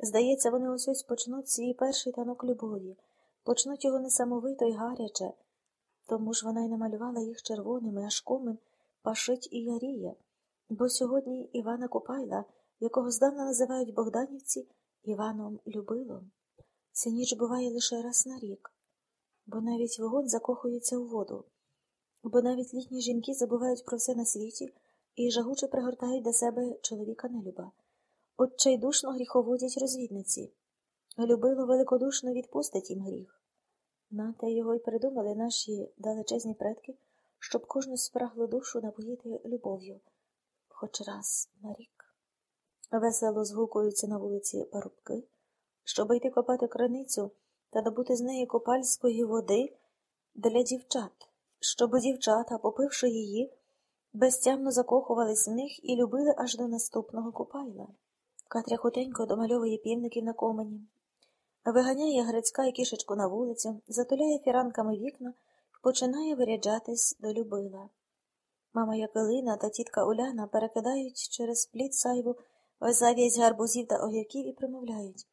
Здається, вони ось ось почнуть свій перший танок любові, почнуть його несамовито й гаряче. Тому ж вона й намалювала їх червоними, аж комин пашить і яріє. Бо сьогодні Івана Купайла, якого здавна називають Богданівці, Іваном Любилом. Ця ніч буває лише раз на рік, бо навіть вогонь закохується у воду, бо навіть літні жінки забувають про все на світі і жагуче пригортають до себе чоловіка нелюба. Отчайдушно гріховодять розвідниці. Любило великодушно відпустить їм гріх. На те його й придумали наші далечезні предки, щоб кожну спраглу душу напоїти любов'ю, хоч раз на рік. Весело згукуються на вулиці парубки, щоб йти копати криницю та добути з неї копальської води для дівчат, щоб дівчата, попивши її, безтямно закохувались в них і любили аж до наступного купайла. Катря хутенько домальовує півників на комені, виганяє Грицька і кішечку на вулицю, затуляє фіранками вікна і починає виряджатись до Любила. Мама Якелина та тітка Уляна перекидають через плід сайву зав'язь гарбузів та огірків і примовляють,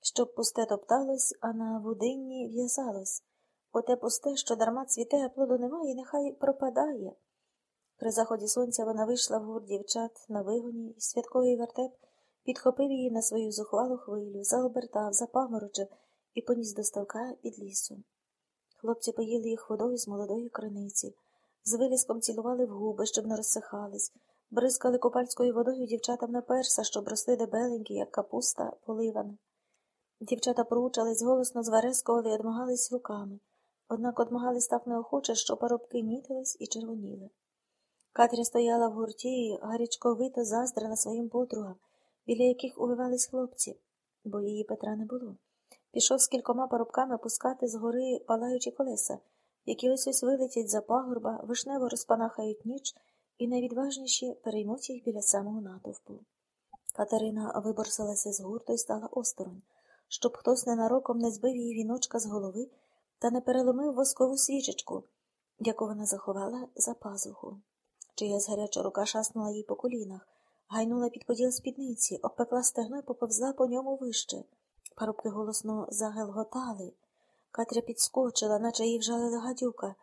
щоб пусте топталось, а на будинні в'язалось. Оте пусте, що дарма цвіте, а плоду немає, нехай пропадає. При заході сонця вона вийшла в гур дівчат на вигоні, і святковий вертеп підхопив її на свою зухвалу хвилю, заобертав, запаморочив і поніс до ставка під лісом. Хлопці поїли їх водою з молодої криниці, з виліском цілували в губи, щоб не розсихались, бризкали копальською водою дівчатам на перса, щоб росли дебеленькі, як капуста, поливана. Дівчата проучались, голосно зверескували і одмагались руками, однак одмагались так неохоче, що парубки нітились і червоніли. Катря стояла в гурті гарячковито заздрила своїм подругам, біля яких увивались хлопці, бо її Петра не було. Пішов з кількома парубками пускати з гори палаючі колеса, які ось ось вилетять за пагорба, вишнево розпанахають ніч, і найвідважніші переймуть їх біля самого натовпу. Катерина виборсилася з гурту і стала осторонь, щоб хтось ненароком не збив її віночка з голови та не переломив воскову свічечку, яку вона заховала за пазуху. Чиясь гаряча рука шаснула їй по колінах, гайнула під поділ спідниці, обпекла стегно і поповзла по ньому вище. Парубки голосно загелготали. Катря підскочила, наче її вжалила гадюка,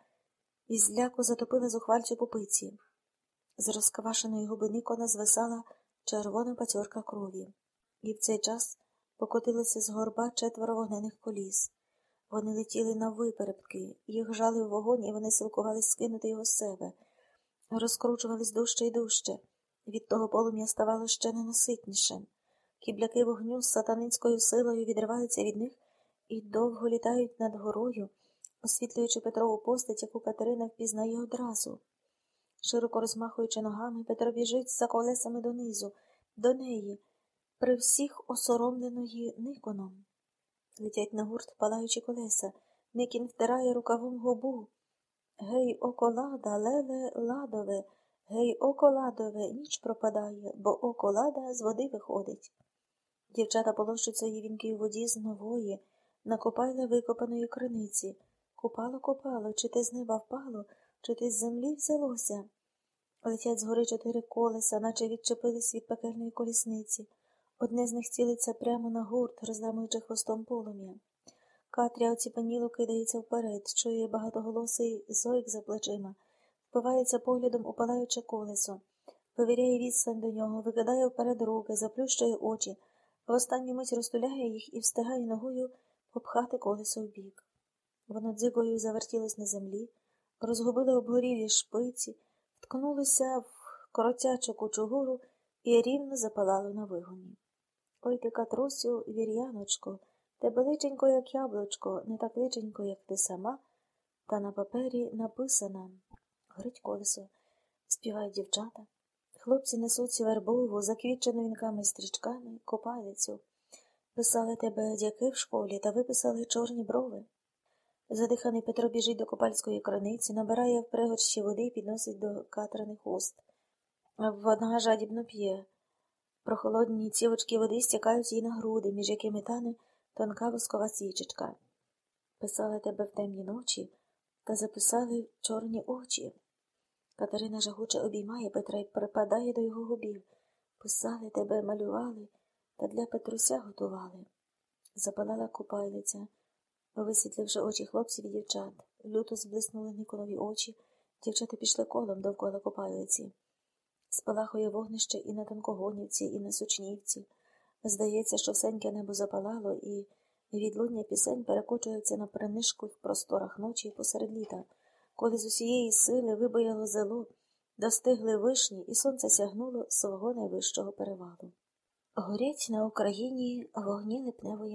і зляку затопила зухвальцю попиці. З розквашеної губи Никона звисала червона пацьорка крові, і в цей час покотилися з горба четверо вогнених коліс. Вони летіли на випередки, їх жали в вогонь, і вони силкувались скинути його з себе, розкручувались дужче й дужче. Від того полум'я ставало ще ненаситнішим. Кібляки вогню з сатаницькою силою відриваються від них і довго літають над горою, освітлюючи Петрову постать, яку Катерина впізнає одразу. Широко розмахуючи ногами, Петро біжить за колесами донизу, до неї, при всіх осоромленої Никоном. Летять на гурт палаючі колеса. Никін втирає рукавом губу. Гей, око лада, леле ладове, гей, око ладове, ніч пропадає, бо око лада з води виходить. Дівчата полощуть свої вінки у воді з нової, накопайли викопаної криниці. Купало, копало, чи те з неба впало, чи те з землі взялося. Летять згори чотири колеса, наче відчепились від пекельної колісниці. Одне з них цілиться прямо на гурт, розламуючи хвостом полум'я. Катря оціпаніло кидається вперед, чує багатоголосий зойк за плечима, впивається поглядом у палаюче колесо, повіряє відстань до нього, викидає вперед руки, заплющує очі, в останню мить розтуляє їх і встигає ногою попхати колесо в бік. Воно дзигою завертілось на землі, розгубило обгорілі шпиці, вткнулося в коротячу кучугуру і рівно запалало на вигоні. Ой ти, Катрусю, вір'яночко, тебе личенько, як яблучко, не так личенько, як ти сама, та на папері написано горить колесо, співають дівчата. Хлопці несуться вербову, заквітчену вінками стрічками, копалицю. Писали тебе дяки в школі та виписали чорні брови. Задиханий Петро біжить до копальської краниці, набирає в пригорщі води і підносить до катраних уст. Вона жадібно п'є. Прохолодні цівочки води стікають їй на груди, між якими тане тонка воскова свічечка. Писали тебе в темні ночі та записали чорні очі. Катерина жагуче обіймає Петра і припадає до його губів. Писали тебе, малювали, та для Петруся готували. Запалала купальниця, висвітливши очі хлопців і дівчат. Люто зблиснули Никонові очі, дівчата пішли колом довкола купальниці. Спалахує вогнище і на Танкогонівці, і на Сучнівці. Здається, що всеньке небо запалало, і відлуння пісень перекочується на принишклих просторах ночі посеред літа, коли з усієї сили вибояло зело, достигли вишні, і сонце сягнуло свого найвищого перевалу. Горять на Україні вогні липневої